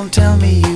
Don't tell me